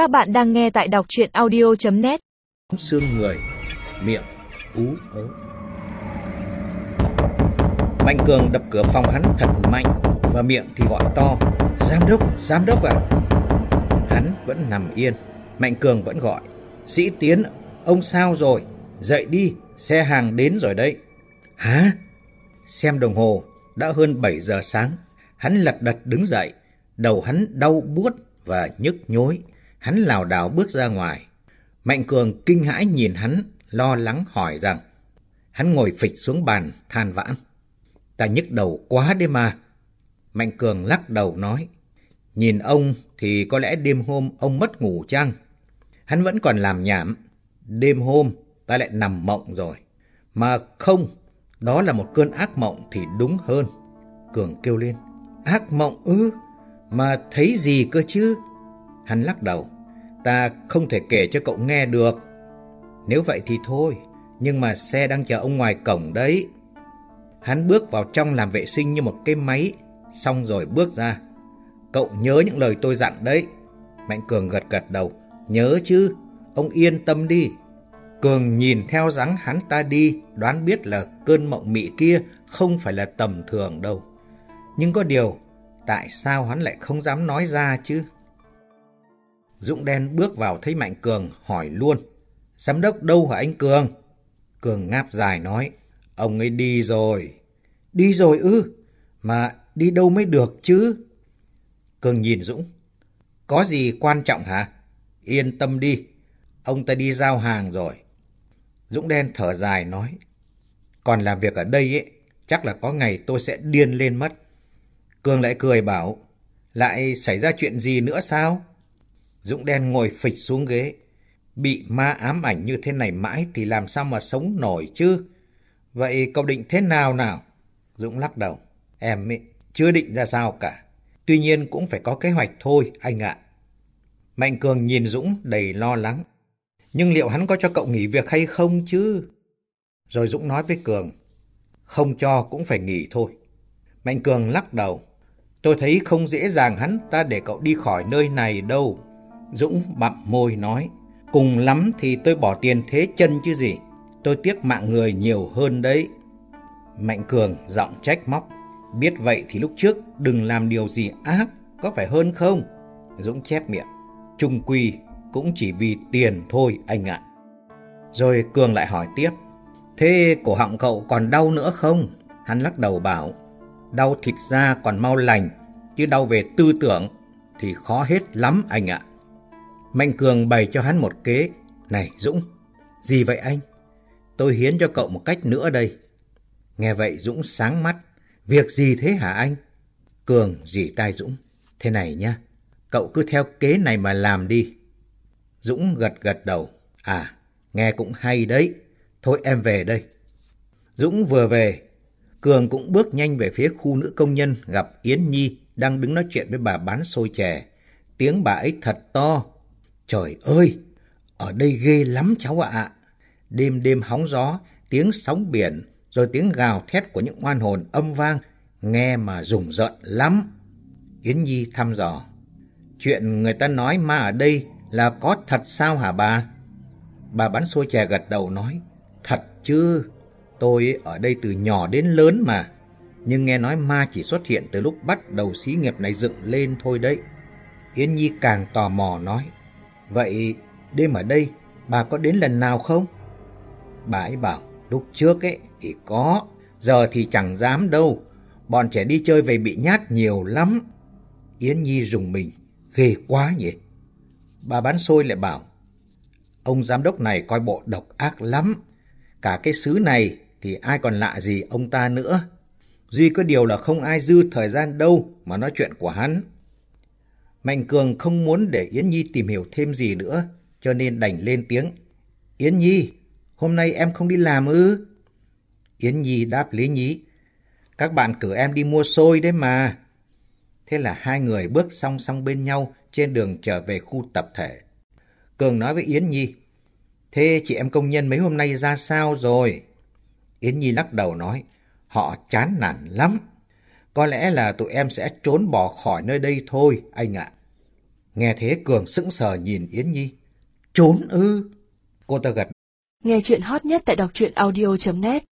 Các bạn đang nghe tại đọc chuyện audio.net xương người, miệng ú ớ. Mạnh Cường đập cửa phòng hắn thật mạnh và miệng thì gọi to, giám đốc, giám đốc ạ. Hắn vẫn nằm yên, Mạnh Cường vẫn gọi, sĩ Tiến, ông sao rồi, dậy đi, xe hàng đến rồi đấy. Hả? Xem đồng hồ, đã hơn 7 giờ sáng, hắn lật đật đứng dậy, đầu hắn đau buốt và nhức nhối. Hắn lảo đảo bước ra ngoài. Mạnh Cường kinh hãi nhìn hắn, lo lắng hỏi rằng. Hắn ngồi phịch xuống bàn, than vãn. Ta nhức đầu quá đấy mà. Mạnh Cường lắc đầu nói. Nhìn ông thì có lẽ đêm hôm ông mất ngủ chăng? Hắn vẫn còn làm nhảm. Đêm hôm ta lại nằm mộng rồi. Mà không, đó là một cơn ác mộng thì đúng hơn. Cường kêu lên. Ác mộng ư? Mà thấy gì cơ chứ? Hắn lắc đầu. Ta không thể kể cho cậu nghe được. Nếu vậy thì thôi. Nhưng mà xe đang chờ ông ngoài cổng đấy. Hắn bước vào trong làm vệ sinh như một cái máy. Xong rồi bước ra. Cậu nhớ những lời tôi dặn đấy. Mạnh Cường gật gật đầu. Nhớ chứ. Ông yên tâm đi. Cường nhìn theo dáng hắn ta đi. Đoán biết là cơn mộng mị kia không phải là tầm thường đâu. Nhưng có điều, tại sao hắn lại không dám nói ra chứ? Dũng đen bước vào thấy Mạnh Cường hỏi luôn. Giám đốc đâu hả anh Cường? Cường ngáp dài nói. Ông ấy đi rồi. Đi rồi ư? Mà đi đâu mới được chứ? Cường nhìn Dũng. Có gì quan trọng hả? Yên tâm đi. Ông ta đi giao hàng rồi. Dũng đen thở dài nói. Còn làm việc ở đây ấy, chắc là có ngày tôi sẽ điên lên mất. Cường lại cười bảo. Lại xảy ra chuyện gì nữa sao? Dũng đen ngồi phịch xuống ghế. Bị ma ám ảnh như thế này mãi thì làm sao mà sống nổi chứ? Vậy cậu định thế nào nào? Dũng lắc đầu. Em ấy, chưa định ra sao cả. Tuy nhiên cũng phải có kế hoạch thôi, anh ạ. Mạnh Cường nhìn Dũng đầy lo lắng. Nhưng liệu hắn có cho cậu nghỉ việc hay không chứ? Rồi Dũng nói với Cường. Không cho cũng phải nghỉ thôi. Mạnh Cường lắc đầu. Tôi thấy không dễ dàng hắn ta để cậu đi khỏi nơi này đâu. Dũng bặm môi nói, cùng lắm thì tôi bỏ tiền thế chân chứ gì, tôi tiếc mạng người nhiều hơn đấy. Mạnh Cường giọng trách móc, biết vậy thì lúc trước đừng làm điều gì ác, có phải hơn không? Dũng chép miệng, trung quy cũng chỉ vì tiền thôi anh ạ. Rồi Cường lại hỏi tiếp, thế cổ họng cậu còn đau nữa không? Hắn lắc đầu bảo, đau thịt da còn mau lành, chứ đau về tư tưởng thì khó hết lắm anh ạ. Mạnh Cường bày cho hắn một kế. Này Dũng, gì vậy anh? Tôi hiến cho cậu một cách nữa đây. Nghe vậy Dũng sáng mắt. Việc gì thế hả anh? Cường dì tai Dũng. Thế này nhá, cậu cứ theo kế này mà làm đi. Dũng gật gật đầu. À, nghe cũng hay đấy. Thôi em về đây. Dũng vừa về, Cường cũng bước nhanh về phía khu nữ công nhân gặp Yến Nhi đang đứng nói chuyện với bà bán xôi chè. Tiếng bà ấy thật to, Trời ơi, ở đây ghê lắm cháu ạ. Đêm đêm hóng gió, tiếng sóng biển, rồi tiếng gào thét của những oan hồn âm vang, nghe mà rùng rợn lắm. Yến Nhi thăm dò. Chuyện người ta nói ma ở đây là có thật sao hả bà? Bà bắn xôi chè gật đầu nói. Thật chứ, tôi ở đây từ nhỏ đến lớn mà. Nhưng nghe nói ma chỉ xuất hiện từ lúc bắt đầu xí nghiệp này dựng lên thôi đấy. Yến Nhi càng tò mò nói. Vậy đêm ở đây bà có đến lần nào không? Bà ấy bảo lúc trước ấy thì có, giờ thì chẳng dám đâu. Bọn trẻ đi chơi về bị nhát nhiều lắm. Yến Nhi dùng mình, ghê quá nhỉ. Bà bán xôi lại bảo, ông giám đốc này coi bộ độc ác lắm. Cả cái xứ này thì ai còn lạ gì ông ta nữa. Duy có điều là không ai dư thời gian đâu mà nói chuyện của hắn. Mạnh Cường không muốn để Yến Nhi tìm hiểu thêm gì nữa, cho nên đành lên tiếng. Yến Nhi, hôm nay em không đi làm ư? Yến Nhi đáp Lý Nhí. Các bạn cử em đi mua xôi đấy mà. Thế là hai người bước song song bên nhau trên đường trở về khu tập thể. Cường nói với Yến Nhi. Thế chị em công nhân mấy hôm nay ra sao rồi? Yến Nhi lắc đầu nói. Họ chán nản lắm. Có lẽ là tụi em sẽ trốn bỏ khỏi nơi đây thôi, anh ạ. Nghe thế Cường sững sờ nhìn Yến Nhi. Trốn ư? Cô ta gật. Nghe chuyện hot nhất tại đọc truyện audio.net